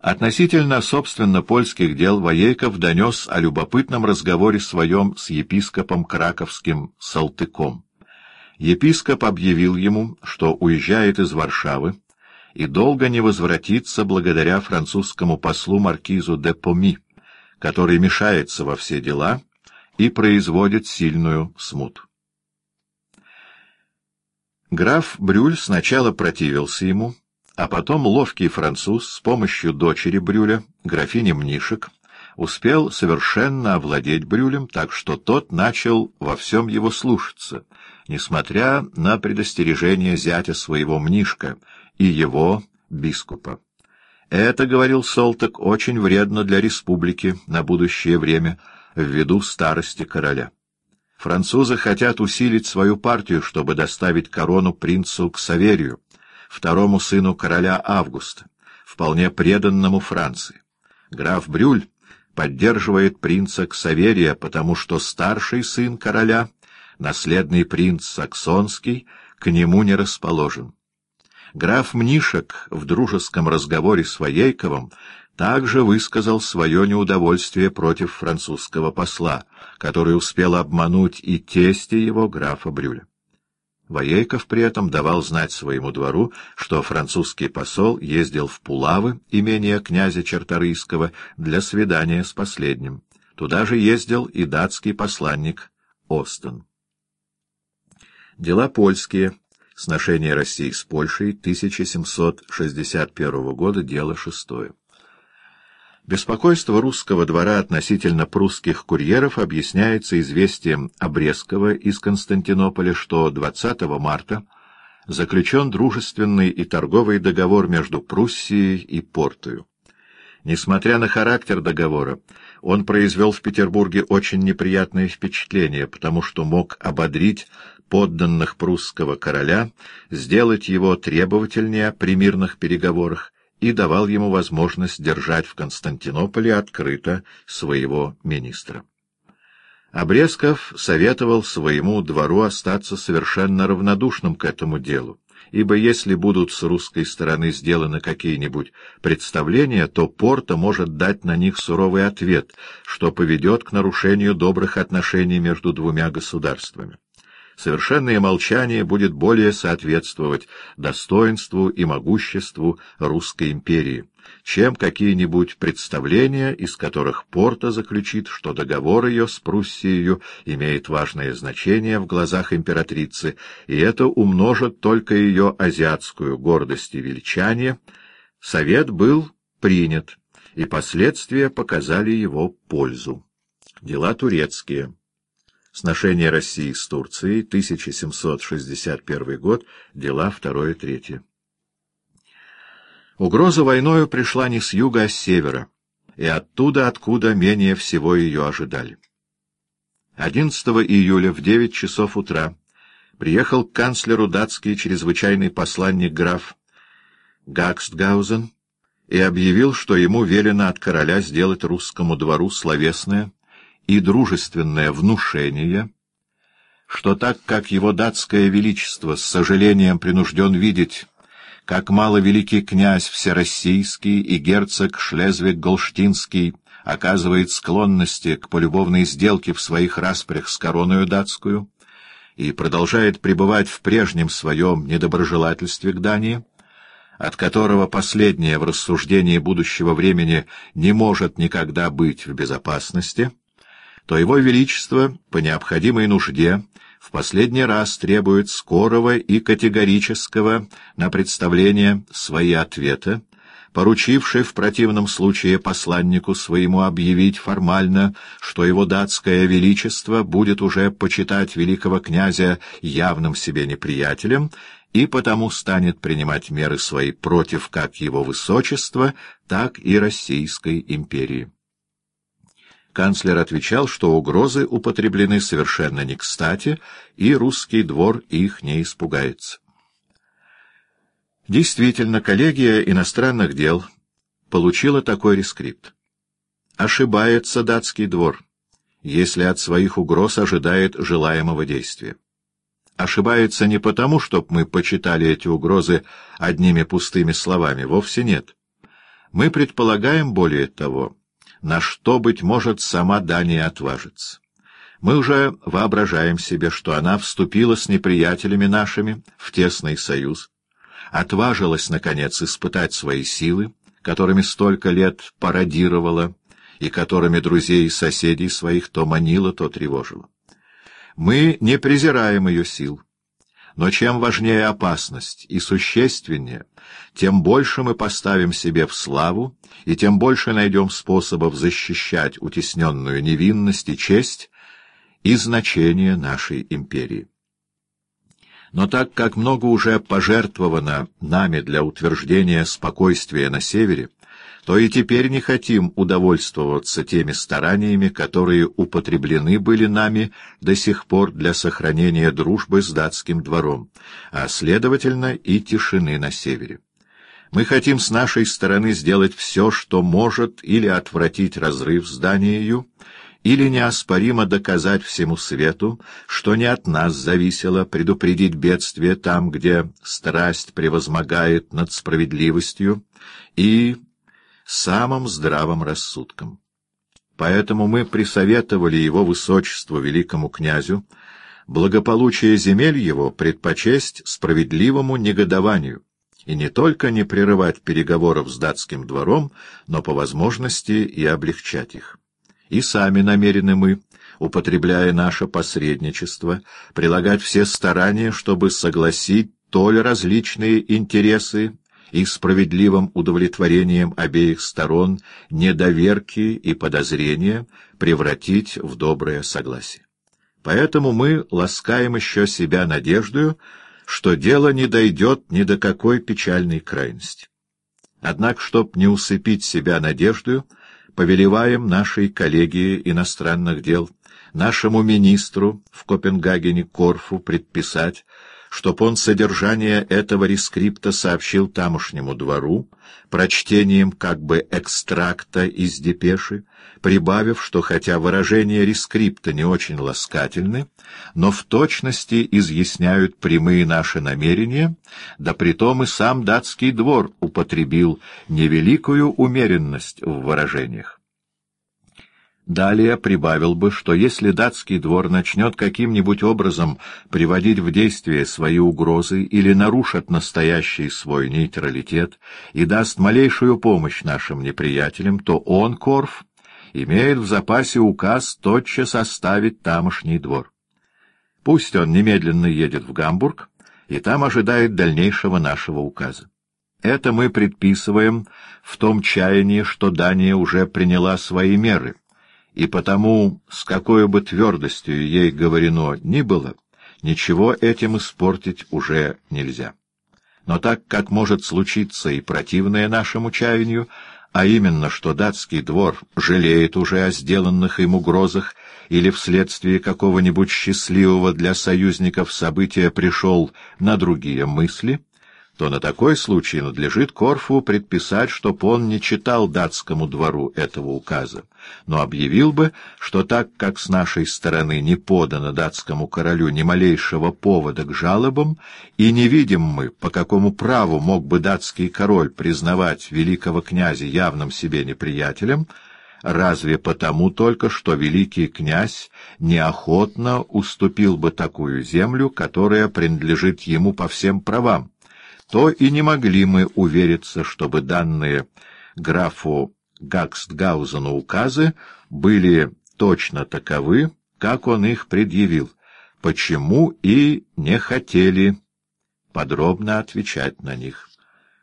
Относительно, собственно, польских дел Воейков донес о любопытном разговоре своем с епископом Краковским Салтыком. Епископ объявил ему, что уезжает из Варшавы и долго не возвратится благодаря французскому послу маркизу де Поми, который мешается во все дела и производит сильную смуту. Граф Брюль сначала противился ему, а потом ловкий француз с помощью дочери Брюля, графини Мнишек, успел совершенно овладеть Брюлем, так что тот начал во всем его слушаться, несмотря на предостережение зятя своего Мнишка и его, бискупа. Это, — говорил Солток, — очень вредно для республики на будущее время, ввиду старости короля. Французы хотят усилить свою партию, чтобы доставить корону принцу к Саверию, второму сыну короля Августа, вполне преданному Франции. Граф Брюль поддерживает принца Ксаверия, потому что старший сын короля, наследный принц Саксонский, к нему не расположен. Граф Мнишек в дружеском разговоре с Воейковым также высказал свое неудовольствие против французского посла, который успел обмануть и тестя его графа Брюля. Воейков при этом давал знать своему двору, что французский посол ездил в Пулавы, имение князя Черторийского, для свидания с последним. Туда же ездил и датский посланник Остен. Дела польские. Сношение России с Польшей 1761 года, дело шестое. Беспокойство русского двора относительно прусских курьеров объясняется известием Обрезкова из Константинополя, что 20 марта заключен дружественный и торговый договор между Пруссией и Портою. Несмотря на характер договора, он произвел в Петербурге очень неприятное впечатление, потому что мог ободрить подданных прусского короля, сделать его требовательнее при мирных переговорах и давал ему возможность держать в Константинополе открыто своего министра. Обрезков советовал своему двору остаться совершенно равнодушным к этому делу, ибо если будут с русской стороны сделаны какие-нибудь представления, то Порто может дать на них суровый ответ, что поведет к нарушению добрых отношений между двумя государствами совершенное молчание будет более соответствовать достоинству и могуществу русской империи, чем какие-нибудь представления, из которых Порта заключит, что договор ее с Пруссией имеет важное значение в глазах императрицы, и это умножит только ее азиатскую гордость и величание, совет был принят, и последствия показали его пользу. Дела турецкие. Сношение России с Турцией, 1761 год, дела 2-3. Угроза войною пришла не с юга, а с севера, и оттуда, откуда менее всего ее ожидали. 11 июля в 9 часов утра приехал к канцлеру датский чрезвычайный посланник граф Гакстгаузен и объявил, что ему велено от короля сделать русскому двору словесное и дружественное внушение, что так как его датское величество с сожалением принужден видеть, как мало великий князь Всероссийский и герцог Шлезвиг-Голштинский оказывает склонности к полюбовной сделке в своих распрях с короною датскую и продолжает пребывать в прежнем своем недоброжелательстве к Дании, от которого последнее в рассуждении будущего времени не может никогда быть в безопасности, то его величество по необходимой нужде в последний раз требует скорого и категорического на представление свои ответы, поручивший в противном случае посланнику своему объявить формально, что его датское величество будет уже почитать великого князя явным себе неприятелем и потому станет принимать меры свои против как его высочества, так и Российской империи канцлер отвечал, что угрозы употреблены совершенно не кстати, и русский двор их не испугается. Действительно, коллегия иностранных дел получила такой рескрипт. Ошибается датский двор, если от своих угроз ожидает желаемого действия. Ошибается не потому, чтобы мы почитали эти угрозы одними пустыми словами, вовсе нет. Мы предполагаем более того, на что, быть может, сама Дания отважится. Мы уже воображаем себе, что она вступила с неприятелями нашими в тесный союз, отважилась, наконец, испытать свои силы, которыми столько лет пародировала и которыми друзей и соседей своих то манила, то тревожила. Мы не презираем ее сил, но чем важнее опасность и существеннее, тем больше мы поставим себе в славу и тем больше найдем способов защищать утесненную невинность и честь и значение нашей империи. Но так как много уже пожертвовано нами для утверждения спокойствия на севере, то и теперь не хотим удовольствоваться теми стараниями, которые употреблены были нами до сих пор для сохранения дружбы с датским двором, а, следовательно, и тишины на севере. Мы хотим с нашей стороны сделать все, что может или отвратить разрыв с Данией, или неоспоримо доказать всему свету, что не от нас зависело предупредить бедствие там, где страсть превозмогает над справедливостью и самым здравым рассудком. Поэтому мы присоветовали его высочеству великому князю благополучие земель его предпочесть справедливому негодованию и не только не прерывать переговоров с датским двором, но по возможности и облегчать их. И сами намерены мы, употребляя наше посредничество, прилагать все старания, чтобы согласить толь различные интересы и справедливым удовлетворением обеих сторон недоверки и подозрения превратить в доброе согласие. Поэтому мы ласкаем еще себя надеждою, что дело не дойдет ни до какой печальной крайности. Однако, чтоб не усыпить себя надеждою, повелеваем нашей коллегии иностранных дел, нашему министру в Копенгагене Корфу предписать, чтоб он содержание этого рескрипта сообщил тамошнему двору, прочтением как бы экстракта из депеши, прибавив, что хотя выражения рескрипта не очень ласкательны, но в точности изъясняют прямые наши намерения, да притом и сам датский двор употребил невеликую умеренность в выражениях. Далее прибавил бы, что если датский двор начнет каким-нибудь образом приводить в действие свои угрозы или нарушит настоящий свой нейтралитет и даст малейшую помощь нашим неприятелям, то он, Корф, имеет в запасе указ тотчас оставить тамошний двор. Пусть он немедленно едет в Гамбург и там ожидает дальнейшего нашего указа. Это мы предписываем в том чаянии, что Дания уже приняла свои меры — и потому, с какой бы твердостью ей говорено ни было, ничего этим испортить уже нельзя. Но так как может случиться и противное нашему чаянию, а именно, что датский двор жалеет уже о сделанных им угрозах или вследствие какого-нибудь счастливого для союзников события пришел на другие мысли, то на такой случай надлежит Корфу предписать, чтоб он не читал датскому двору этого указа, но объявил бы, что так как с нашей стороны не подано датскому королю ни малейшего повода к жалобам, и не видим мы, по какому праву мог бы датский король признавать великого князя явным себе неприятелем, разве потому только, что великий князь неохотно уступил бы такую землю, которая принадлежит ему по всем правам, то и не могли мы увериться, чтобы данные графу Гакстгаузену указы были точно таковы, как он их предъявил, почему и не хотели подробно отвечать на них.